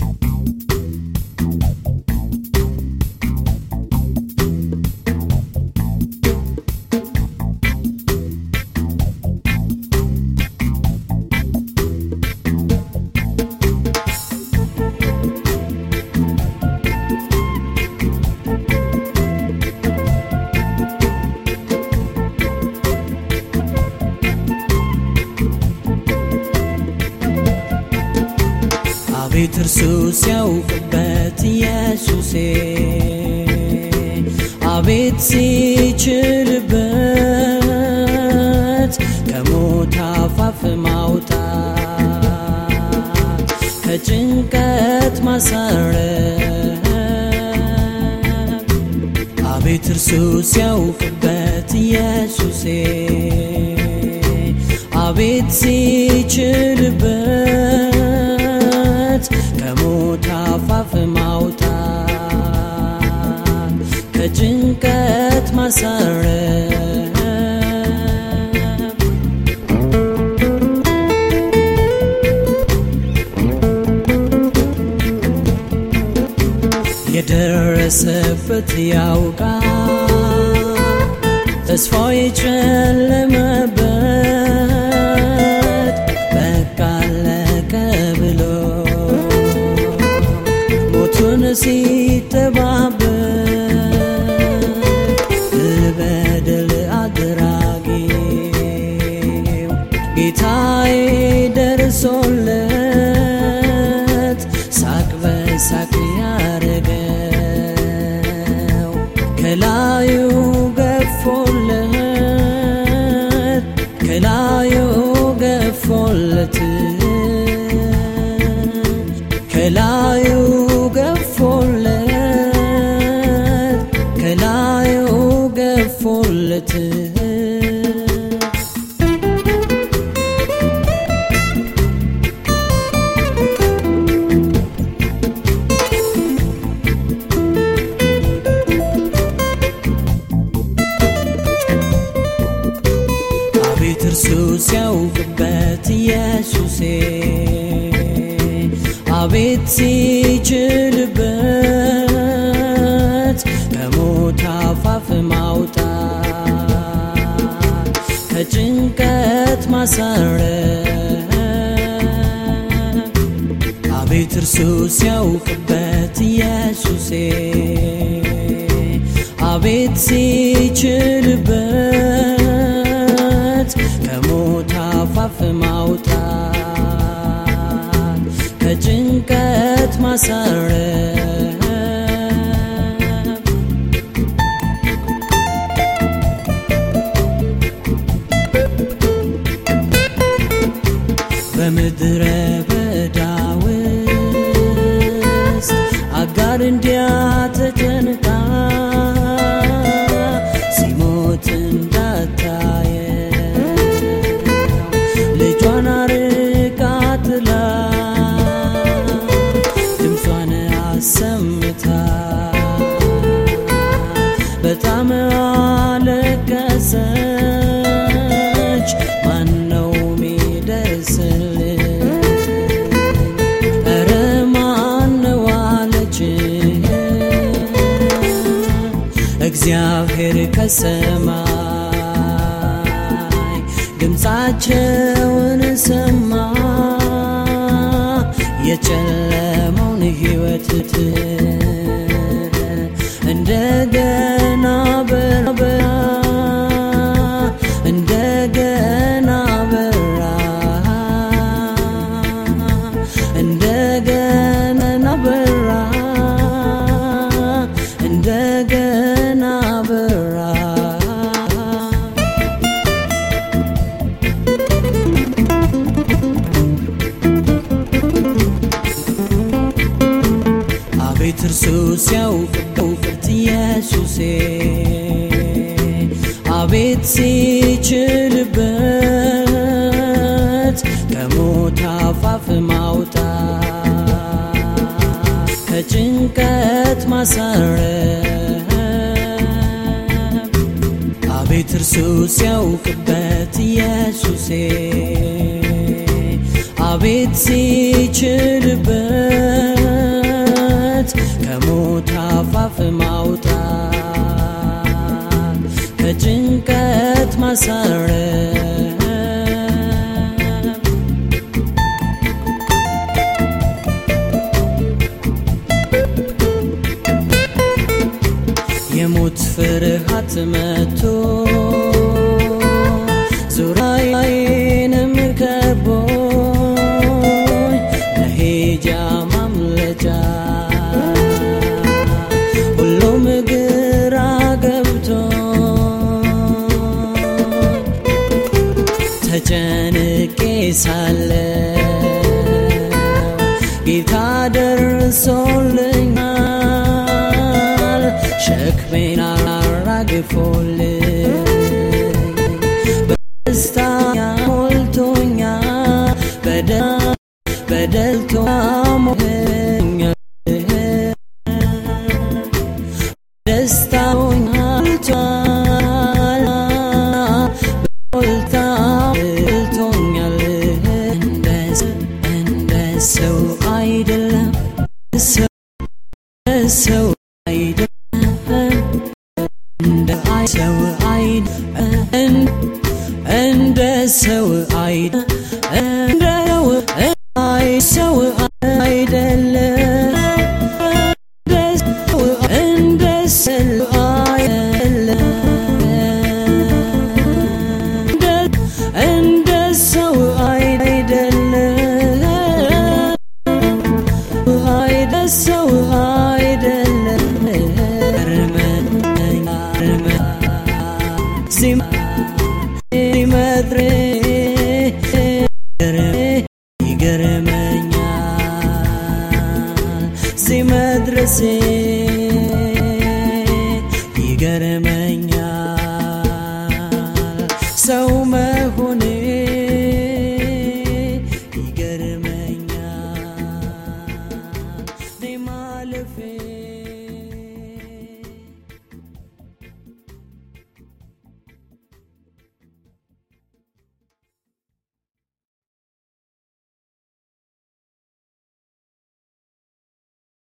Música አቤት እርሱ ሲያውቅበት ኢየሱሴ አቤት ሲችልበት ከሞት አፋፍ ማውጣት ከጭንቀት ማሳረፍ። አቤት እርሱ ሲያውቅበት ኢየሱሴ አቤት ሲችልበት ከጭንቀት ማሳረፍ። የደረሰበት ያውቃል። ተስፋው የጨለመበት ገፎለት አቤት እርሱ ሲያውቅበት ኢየሱሴ አቤት ሲችልበት ከሞት አፋፍ ማውጣት ከጭንቀት ማሳረፍ። አቤት እርሱ ሲያውቅበት ኢየሱሴ። አቤት ሲችልበት ከሞት አፋፍ ማውጣት። ከጭንቀት ማሳረፍ በምድረ በዳ ውስጥ አጋር እንዲያ ተጨንቃ ሲሞት እንዳታየ ልጇን አርቃ ጥላ ድምጿን አሰምታ እግዚአብሔር ከሰማይ ድምፃቸውን ሰማ። የጨለመውን ሕይወት እንደገና በራ አቤት እርሱ ሲያውቅበት ኢየሱሴ አቤት ሲችልበት ከሞት አፋፍ ማውጣት ከጭንቀት ማሳረፍ። አቤት እርሱ ሲያውቅበት ኢየሱሴ አቤት ሲችልበት سره یه متفر حتم تو ተጨንቄ ሳለ ጌታ ደርሶልኛል። ሸክሜን አራግፎልኝ سوى عين أنت أنت سوى عين